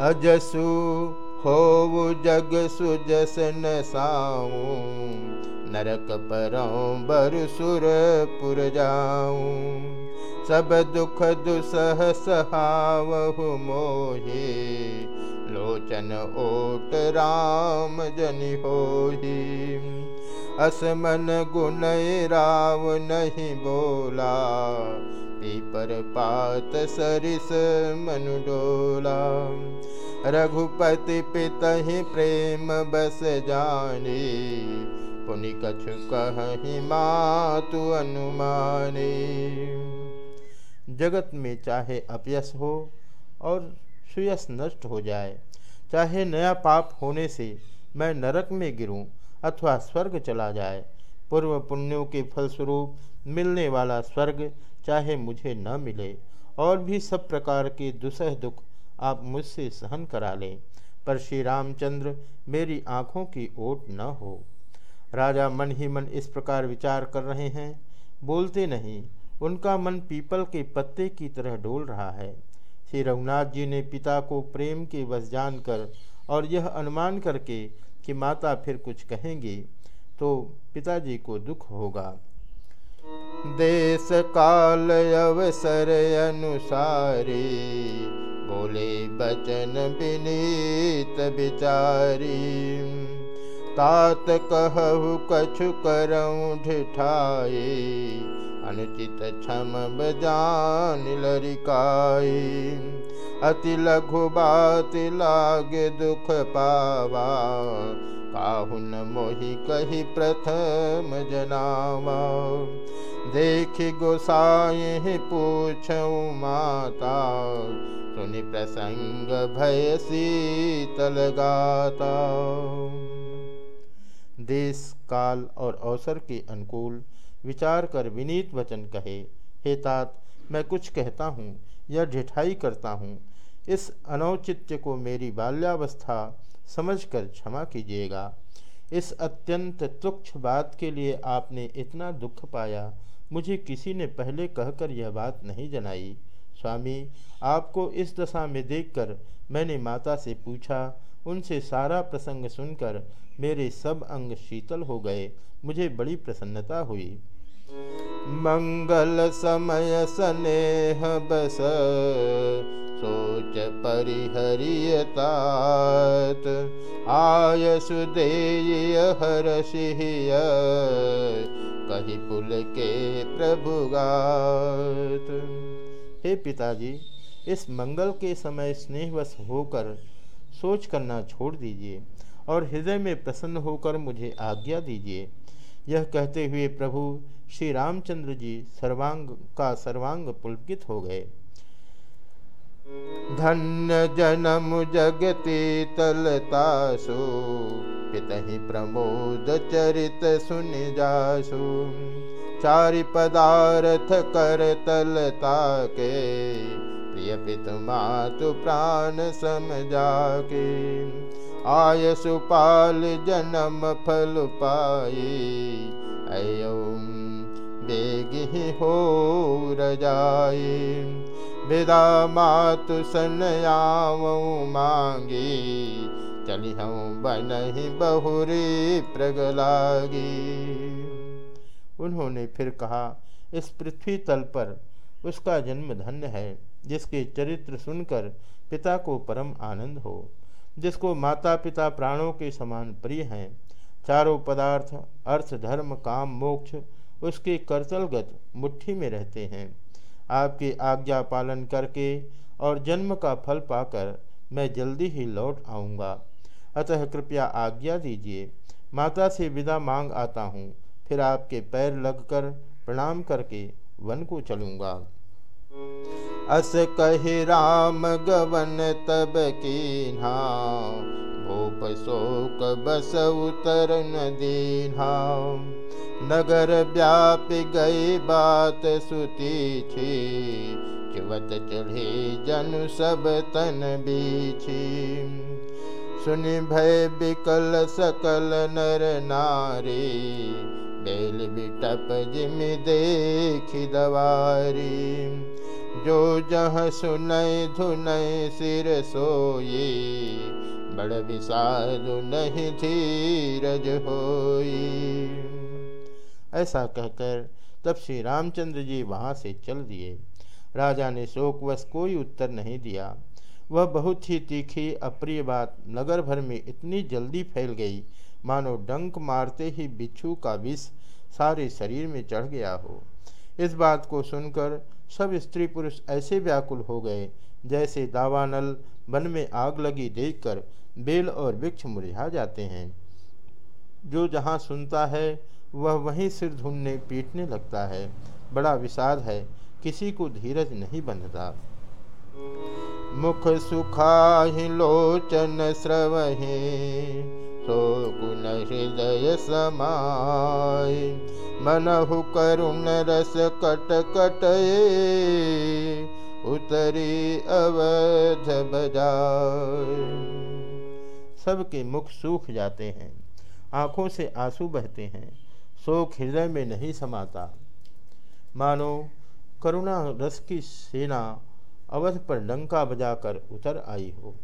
अजसु हो जग सुजस न साऊं नरक परौं बरसुर पुर जाऊं सब दुख दुसह सहावहु मोहे लोचन ओट राम जनि होही। असमन गुण राव नहीं बोला पीपर पात सरिस मनु डोला रघुपति पितहि प्रेम बस जाने पुनि कछु कहि मातु अनुमाने। जगत में चाहे अपयस हो और सुयस नष्ट हो जाए, चाहे नया पाप होने से मैं नरक में गिरूं अथवा स्वर्ग चला जाए, पूर्व पुण्यों के फलस्वरूप मिलने वाला स्वर्ग चाहे मुझे न मिले और भी सब प्रकार के दुसह दुख आप मुझसे सहन करा लें। पर श्री रामचंद्र मेरी आँखों की ओट न हो। राजा मन ही मन इस प्रकार विचार कर रहे हैं। बोलते नहीं, उनका मन पीपल के पत्ते की तरह डोल रहा है। श्री रघुनाथ जी ने पिता को प्रेम के वश जानकर और यह अनुमान करके कि माता फिर कुछ कहेंगी तो पिताजी को दुख होगा। देश काल अवसर अनुसारी बोले बचन विनीत विचारी तात कहु कछु करऊँ ढिठाए अनुचित क्षम बजान लरिकाई अति लघु बात लागे दुख पावा काहुन मोहि कही प्रथम जनावा देख गोसाई पूछ माता, सुनि प्रसंग भय शीतल गाता। देश, काल और अवसर के अनुकूल विचार कर विनीत वचन कहे, हे तात, मैं कुछ कहता हूँ या ढिठाई करता हूँ। इस अनौचित्य को मेरी बाल्यावस्था समझकर क्षमा कीजिएगा। इस अत्यंत तुक्ष बात के लिए आपने इतना दुख पाया मुझे किसी ने पहले कहकर यह बात नहीं जनाई। स्वामी, आपको इस दशा में देखकर मैंने माता से पूछा, उनसे सारा प्रसंग सुनकर मेरे सब अंग शीतल हो गए, मुझे बड़ी प्रसन्नता हुई। मंगल समय स्नेह बस, सोच परिहरियतात। आय सुदेय हर सिहिय कही पुल के प्रभुगात। हे पिताजी, इस मंगल के समय स्नेहवश होकर सोच करना छोड़ दीजिए और हृदय में प्रसन्न होकर मुझे आज्ञा दीजिए। यह कहते हुए प्रभु श्री रामचंद्र जी सर्वांग का सर्वांग पुलकित हो गए। धन्य जनम जगती तलतासु पितहि प्रमोद चरित सुन जासु चारि पदार्थ कर तलता के प्रिय पित मातु प्राण सम जाके आय सुपाल जन्म फल पाई अयो बेगी हो रजाई विदा मातु सनयाऊ मांगी चली हूँ बन ही बहुरी प्रगलागी। उन्होंने फिर कहा, इस पृथ्वी तल पर उसका जन्म धन्य है, जिसके चरित्र सुनकर पिता को परम आनंद हो, जिसको माता पिता प्राणों के समान प्रिय हैं, चारों पदार्थ, अर्थ, धर्म, काम, मोक्ष, उसके करतलगत मुट्ठी में रहते हैं। आपकी आज्ञा पालन करके और जन्म का फल पाकर मैं जल्दी ही लौट आऊँगा। अतः कृपया आज्ञा दीजिए। माता से विदा मांग आता हूँ। फिर आपके पैर लगकर प्रणाम करके वन को चलूँगा। अस कही राम, गवन तब की भूप शोक बस उतर न नदीना नगर व्याप गई बात सुती छी चिवत चढ़े जन सब तन बीछी सुनि भय बिकल सकल नर नारी, बेल बिटप जिम देखी दवारी। जो जह सुनय धुनय सिर सोई, बड़ विषाद नहीं धीरज होई। ऐसा कहकर तब श्री रामचंद्र जी वहाँ से चल दिए। राजा ने शोकवश कोई उत्तर नहीं दिया। वह बहुत ही तीखी, अप्रिय बात नगर भर में इतनी जल्दी फैल गई। मानो डंक मारते ही बिच्छू का विष सारे शरीर में चढ़ गया हो। इस बात को सुनकर सब स्त्री पुरुष ऐसे व्याकुल हो गए, जैसे दावानल वन में आग लगी देखकर बेल और वृक्ष मुरझा जाते हैं। जो जहाँ सुनता है वह वहीं सिर धुनने पीटने लगता है। बड़ा विषाद है। किसी को धीरज नहीं बंधता। मुख सुखाहि लोचन स्रवहि, सो गुण हृदय समाय। मनहु करुण रस कट कट उतरी अवध बजाय। सबके मुख सूख जाते हैं। आँखों से आँसू बहते हैं। शोक हृदय में नहीं समाता। मानो करुणा रस की सेना अवध पर डंका बजाकर उतर आई हो।